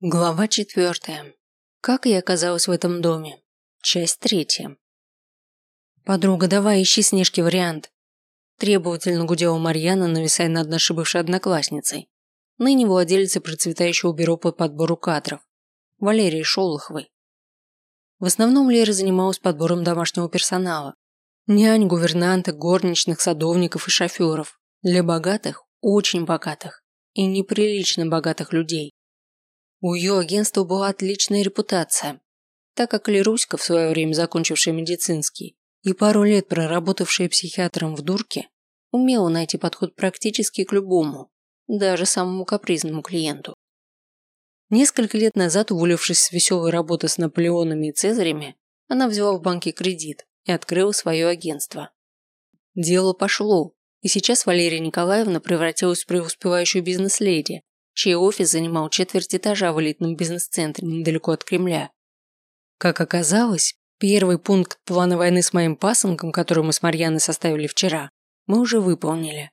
Глава четвертая. Как я оказалась в этом доме? Часть третья. «Подруга, давай ищи Снежки вариант». Требовательно гудела Марьяна, нависая над нашей бывшей одноклассницей. Ныне владелицей процветающего бюро по подбору кадров. Валерии Шолоховой. В основном Лера занималась подбором домашнего персонала. Нянь, гувернанток, горничных, садовников и шоферов. Для богатых, очень богатых и неприлично богатых людей. У ее агентства была отличная репутация, так как Леруська, в свое время закончившая медицинский и пару лет проработавшая психиатром в дурке, умела найти подход практически к любому, даже самому капризному клиенту. Несколько лет назад, уволившись с веселой работы с Наполеонами и Цезарями, она взяла в банке кредит и открыла свое агентство. Дело пошло, и сейчас Валерия Николаевна превратилась в преуспевающую бизнес-леди, чей офис занимал четверть этажа в элитном бизнес-центре недалеко от Кремля. Как оказалось, первый пункт плана войны с моим пасынком, который мы с Марьяной составили вчера, мы уже выполнили.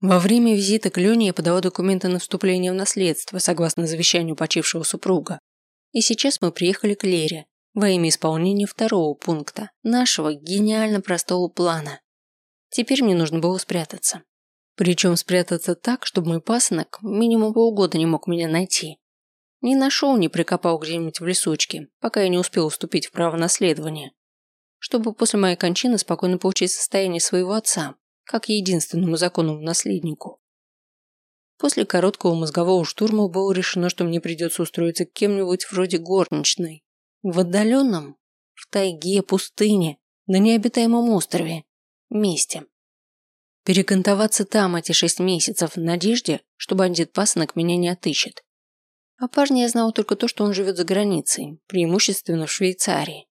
Во время визита к Лене я подала документы на вступление в наследство, согласно завещанию почившего супруга. И сейчас мы приехали к Лере во имя исполнения второго пункта нашего гениально простого плана. Теперь мне нужно было спрятаться. Причем спрятаться так, чтобы мой пасынок минимум полгода не мог меня найти. Не нашел, не прикопал где-нибудь в лесочке, пока я не успел уступить в право наследования. Чтобы после моей кончины спокойно получить состояние своего отца, как единственному законному наследнику. После короткого мозгового штурма было решено, что мне придется устроиться кем-нибудь вроде горничной. В отдаленном, в тайге, пустыне, на необитаемом острове, месте. Перекантоваться там эти шесть месяцев в надежде, что бандит-пасынок меня не отыщет. А парня я знал только то, что он живет за границей, преимущественно в Швейцарии.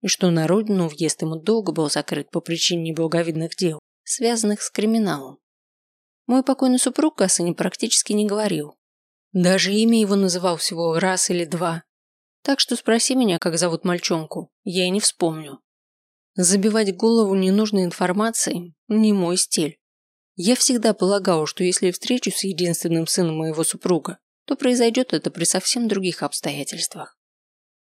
И что на родину въезд ему долго был закрыт по причине неблаговидных дел, связанных с криминалом. Мой покойный супруг о сыне практически не говорил. Даже имя его называл всего раз или два. Так что спроси меня, как зовут мальчонку, я и не вспомню. Забивать голову ненужной информацией – не мой стиль. Я всегда полагал, что если встречусь с единственным сыном моего супруга, то произойдет это при совсем других обстоятельствах.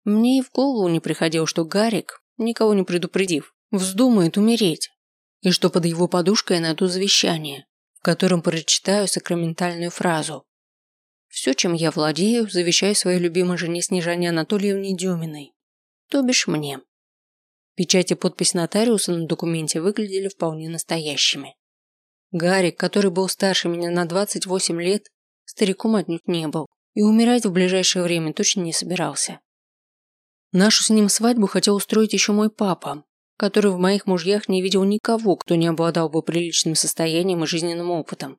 Мне и в голову не приходило, что Гарик, никого не предупредив, вздумает умереть, и что под его подушкой я найду завещание, в котором прочитаю сакраментальную фразу. Все, чем я владею, завещаю своей любимой жене Снежане Анатольевне Дюминой, то бишь мне. Печать и подпись нотариуса на документе выглядели вполне настоящими. Гарик, который был старше меня на 28 лет, стариком отнюдь не был и умирать в ближайшее время точно не собирался. Нашу с ним свадьбу хотел устроить еще мой папа, который в моих мужьях не видел никого, кто не обладал бы приличным состоянием и жизненным опытом.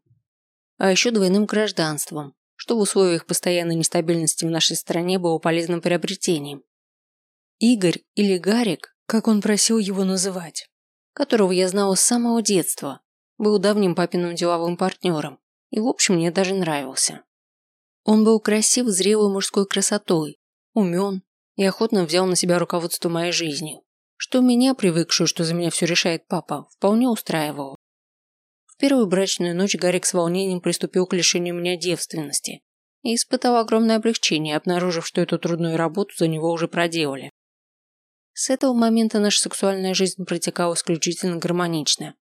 А еще двойным гражданством, что в условиях постоянной нестабильности в нашей стране было полезным приобретением. Игорь или Гарик как он просил его называть, которого я знала с самого детства, был давним папиным деловым партнером и, в общем, мне даже нравился. Он был красив зрелой мужской красотой, умен и охотно взял на себя руководство моей жизнью, что меня, привыкшую, что за меня все решает папа, вполне устраивало. В первую брачную ночь Гарик с волнением приступил к лишению меня девственности и испытал огромное облегчение, обнаружив, что эту трудную работу за него уже проделали. С этого момента наша сексуальная жизнь протекала исключительно гармонично.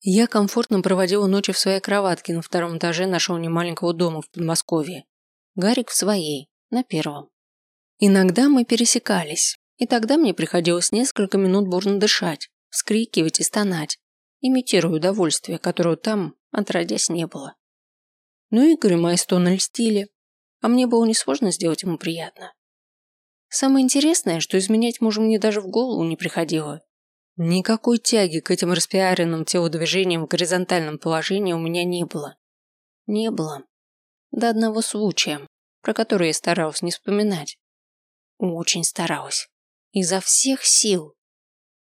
Я комфортно проводила ночи в своей кроватке на втором этаже нашего немаленького дома в Подмосковье. Гарик в своей, на первом. Иногда мы пересекались, и тогда мне приходилось несколько минут бурно дышать, вскрикивать и стонать, имитируя удовольствие, которого там, отродясь, не было. Ну Игорь мои стоны льстили, а мне было несложно сделать ему приятно. Самое интересное, что изменять мужу мне даже в голову не приходило. Никакой тяги к этим распиаренным телодвижениям в горизонтальном положении у меня не было. Не было. До одного случая, про который я старалась не вспоминать. Очень старалась. Изо всех сил.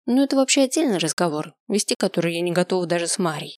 Но это вообще отдельный разговор, вести который я не готова даже с Марей.